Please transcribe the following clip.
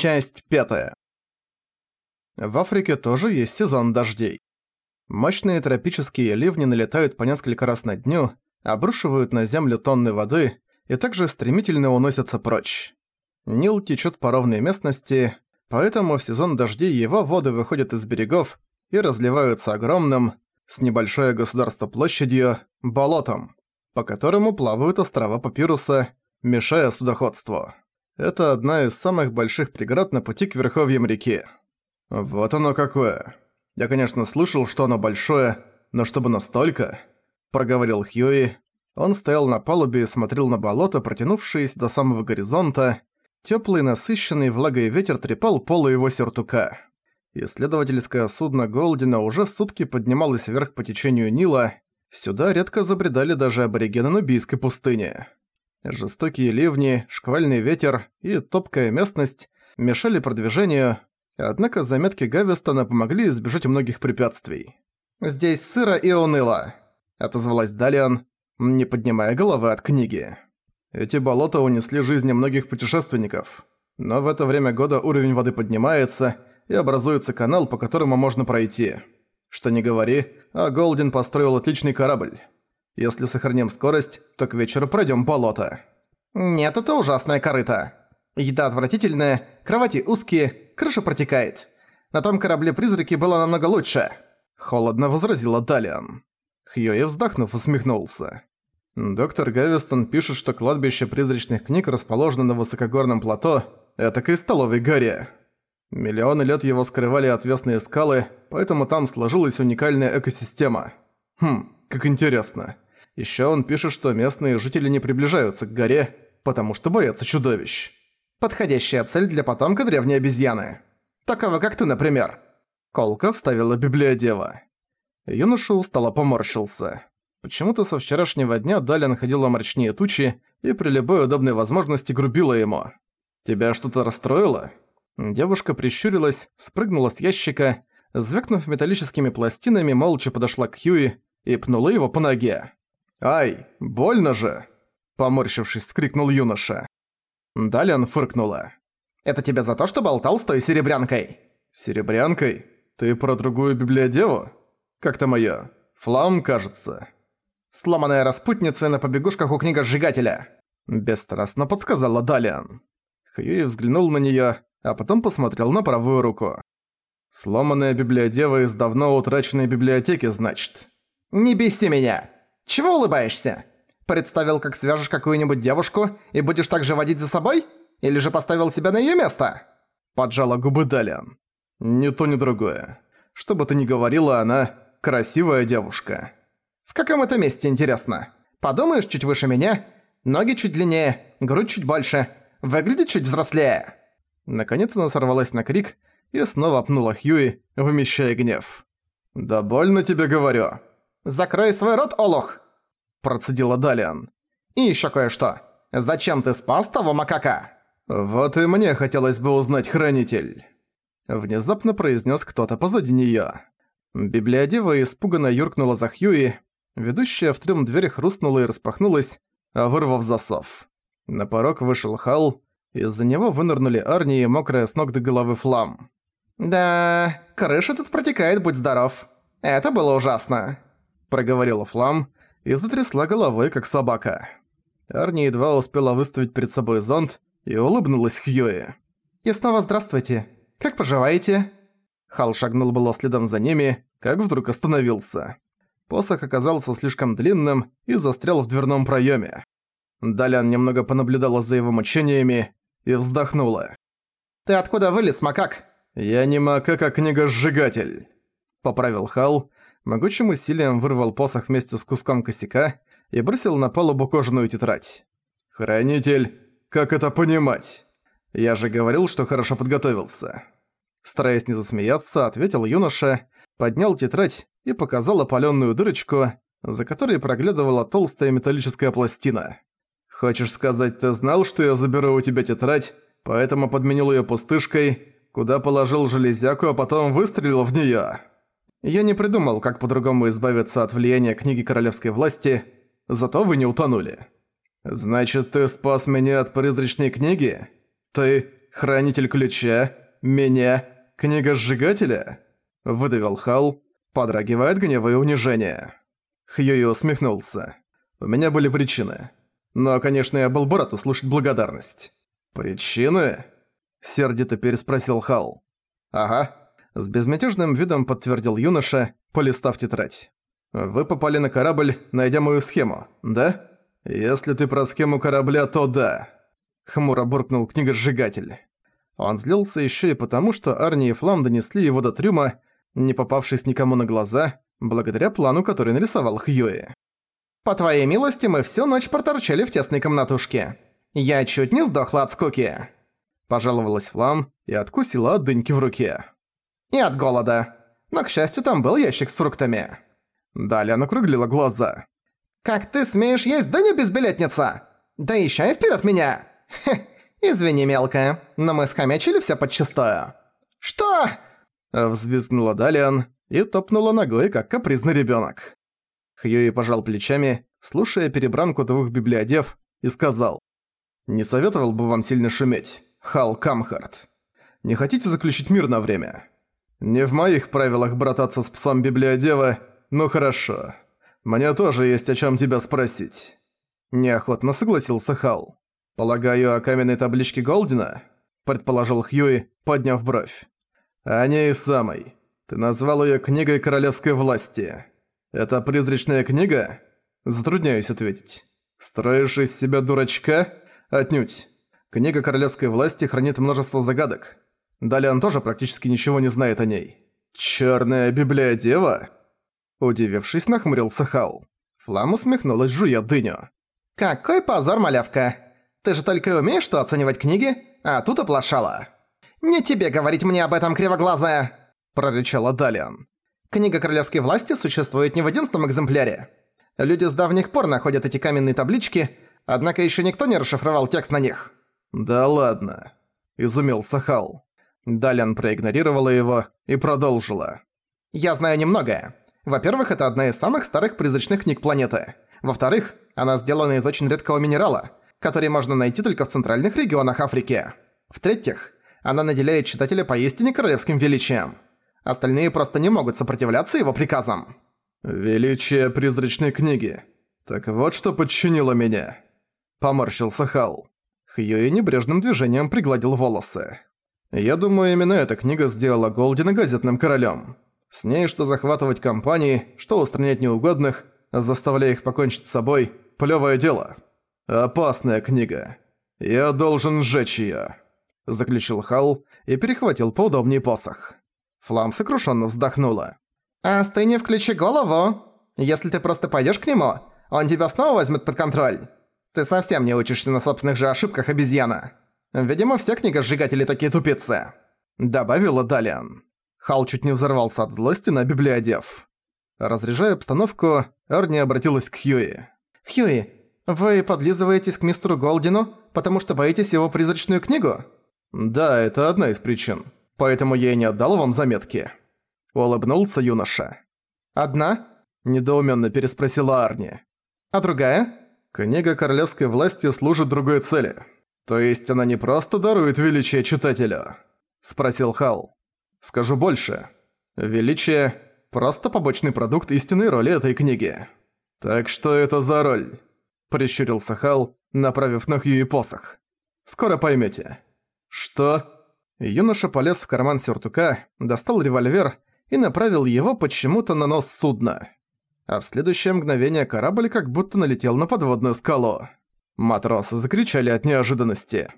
Часть пятая. В Африке тоже есть сезон дождей. Мощные тропические ливни налетают по несколько раз на дню, обрушивают на землю тонны воды и также стремительно уносятся прочь. Нил течет по ровной местности, поэтому в сезон дождей его воды выходят из берегов и разливаются огромным, с небольшое государство площадью, болотом, по которому плавают острова Папируса, мешая судоходству. Это одна из самых больших преград на пути к верховьям реки. Вот оно какое. Я, конечно, слышал, что оно большое, но чтобы настолько... Проговорил Хьюи. Он стоял на палубе и смотрел на болото, протянувшееся до самого горизонта. Тёплый, насыщенный влагой ветер трепал полы его сюртука. Исследовательское судно Голдина уже сутки поднималось вверх по течению Нила. Сюда редко забредали даже аборигены Нубийской пустыни. Жестокие ливни, шквальный ветер и топкая местность мешали продвижению, однако заметки Гавистона помогли избежать многих препятствий. «Здесь сыро и уныло», — отозвалась Далиан, не поднимая головы от книги. «Эти болота унесли жизни многих путешественников, но в это время года уровень воды поднимается, и образуется канал, по которому можно пройти. Что не говори, а Голден построил отличный корабль». Если сохраним скорость, то к вечеру пройдем болото». «Нет, это ужасная корыта. Еда отвратительная, кровати узкие, крыша протекает. На том корабле призраки было намного лучше», — холодно возразила Далиан. Хьюи, вздохнув, усмехнулся. Доктор Гавистон пишет, что кладбище призрачных книг расположено на высокогорном плато, этакой столовой горе. Миллионы лет его скрывали отвесные скалы, поэтому там сложилась уникальная экосистема. Хм, как интересно. Ещё он пишет, что местные жители не приближаются к горе, потому что боятся чудовищ. Подходящая цель для потомка древней обезьяны. Такого, как ты, например. Колка вставила библиодева. Юноша устало поморщился. Почему-то со вчерашнего дня Даля находила мрачнее тучи и при любой удобной возможности грубила ему. «Тебя что-то расстроило?» Девушка прищурилась, спрыгнула с ящика, звякнув металлическими пластинами, молча подошла к Хьюи и пнула его по ноге. «Ай, больно же!» Поморщившись, вскрикнул юноша. Далян фыркнула. «Это тебе за то, что болтал с той серебрянкой?» «Серебрянкой? Ты про другую библиодеву? Как-то моё. Флам, кажется». «Сломанная распутница на побегушках у книга-сжигателя», бесстрастно подсказала Далиан. Хьюи взглянул на неё, а потом посмотрел на правую руку. «Сломанная библиодева из давно утраченной библиотеки, значит». «Не беси меня! Чего улыбаешься? Представил, как свяжешь какую-нибудь девушку и будешь так же водить за собой? Или же поставил себя на её место?» Поджала губы Далиан. «Ни то, ни другое. Что бы ты ни говорила, она красивая девушка». «В каком это месте, интересно? Подумаешь, чуть выше меня, ноги чуть длиннее, грудь чуть больше, выглядит чуть взрослее». Наконец она сорвалась на крик и снова пнула Хьюи, вымещая гнев. «Да больно тебе говорю». «Закрой свой рот, Олух!» Процедила Далиан. «И ещё кое-что. Зачем ты спас того макака?» «Вот и мне хотелось бы узнать, Хранитель!» Внезапно произнес кто-то позади неё. Библиодева испуганно юркнула за Хьюи, ведущая в трюм дверь хрустнула и распахнулась, вырвав засов. На порог вышел Хал, из-за него вынырнули Арни и мокрая с ног до головы Флам. «Да, крыша тут протекает, будь здоров. Это было ужасно» проговорила Флам и затрясла головой, как собака. Арни едва успела выставить перед собой зонт и улыбнулась Хьюи. «И снова здравствуйте. Как поживаете?» Хал шагнул было следом за ними, как вдруг остановился. Посох оказался слишком длинным и застрял в дверном проёме. Далян немного понаблюдала за его мучениями и вздохнула. «Ты откуда вылез, макак?» «Я не макак, а книга-сжигатель», — поправил Хал, могучим усилием вырвал посох вместе с куском косяка и бросил на палубу кожаную тетрадь. «Хранитель, как это понимать? Я же говорил, что хорошо подготовился». Стараясь не засмеяться, ответил юноша, поднял тетрадь и показал опалённую дырочку, за которой проглядывала толстая металлическая пластина. «Хочешь сказать, ты знал, что я заберу у тебя тетрадь, поэтому подменил её пустышкой, куда положил железяку, а потом выстрелил в неё?» Я не придумал, как по-другому избавиться от влияния книги королевской власти, зато вы не утонули. Значит, ты спас меня от призрачной книги? Ты хранитель ключа, меня, книга сжигателя?» Выдавил Хал, от гнева и унижения. Хьюи усмехнулся. «У меня были причины. Но, конечно, я был бы рад услышать благодарность». «Причины?» – сердито переспросил Хал. «Ага», – с безмятежным видом подтвердил юноша, полистав тетрадь. «Вы попали на корабль, найдя мою схему, да?» «Если ты про схему корабля, то да», — хмуро буркнул книгосжигатель. Он злился еще и потому, что Арни и Флам донесли его до трюма, не попавшись никому на глаза, благодаря плану, который нарисовал Хьюи. «По твоей милости мы всю ночь проторчали в тесной комнатушке. Я чуть не сдохла от скуки», — пожаловалась Флам и откусила от дыньки в руке. «И от голода. Но, к счастью, там был ящик с фруктами». Далее она округлила глаза. «Как ты смеешь есть дыню, безбилетница? Да еще и вперед меня! Хе, извини, мелкая, но мы схомячили все подчистую». «Что?» Взвизгнула Далиан и топнула ногой, как капризный ребенок. Хьюи пожал плечами, слушая перебранку двух библиодев, и сказал. «Не советовал бы вам сильно шуметь, Хал Камхарт. Не хотите заключить мир на время? Не в моих правилах брататься с псом библиодева, ну хорошо». Мне тоже есть о чем тебя спросить». Неохотно согласился Хал. «Полагаю, о каменной табличке Голдина?» Предположил Хьюи, подняв бровь. «О ней самой. Ты назвал ее книгой королевской власти. Это призрачная книга?» Затрудняюсь ответить. «Строишь из себя дурачка?» «Отнюдь. Книга королевской власти хранит множество загадок. Далее он тоже практически ничего не знает о ней. «Чёрная библиодева?» Удивившись, нахмурился Хал. Флам усмехнулась, жуя дыню. «Какой позор, малявка! Ты же только умеешь что оценивать книги, а тут оплошала!» «Не тебе говорить мне об этом, кривоглазая!» – прорычала Далиан. «Книга королевской власти существует не в единственном экземпляре. Люди с давних пор находят эти каменные таблички, однако еще никто не расшифровал текст на них». «Да ладно», – изумился Хал. Далиан проигнорировала его и продолжила. «Я знаю немногое. Во-первых, это одна из самых старых призрачных книг планеты. Во-вторых, она сделана из очень редкого минерала, который можно найти только в центральных регионах Африки. В-третьих, она наделяет читателя поистине королевским величием. Остальные просто не могут сопротивляться его приказам. «Величие призрачной книги. Так вот что подчинило меня». Поморщился Хал. Хьюи небрежным движением пригладил волосы. «Я думаю, именно эта книга сделала Голдина газетным королем. С ней что захватывать компании, что устранять неугодных, заставляя их покончить с собой – плевое дело. Опасная книга. Я должен сжечь её. Заключил Хал и перехватил поудобнее посох. Флам сокрушенно вздохнула. «Остынь и включи голову. Если ты просто пойдешь к нему, он тебя снова возьмет под контроль. Ты совсем не учишься на собственных же ошибках обезьяна. Видимо, все книгосжигатели такие тупицы», — добавила Далиан. Хал чуть не взорвался от злости на библиодев. Разряжая обстановку, Эрни обратилась к Хьюи. «Хьюи, вы подлизываетесь к мистеру Голдину, потому что боитесь его призрачную книгу?» «Да, это одна из причин. Поэтому я и не отдал вам заметки». Улыбнулся юноша. «Одна?» – недоуменно переспросила Арни. «А другая?» «Книга королевской власти служит другой цели. То есть она не просто дарует величие читателю?» – спросил Хал. Скажу больше. Величие – просто побочный продукт истинной роли этой книги. Так что это за роль? Прищурился Хал, направив на Хьюи посох. Скоро поймете. Что? Юноша полез в карман сюртука, достал револьвер и направил его почему-то на нос судна. А в следующее мгновение корабль как будто налетел на подводную скалу. Матросы закричали от неожиданности.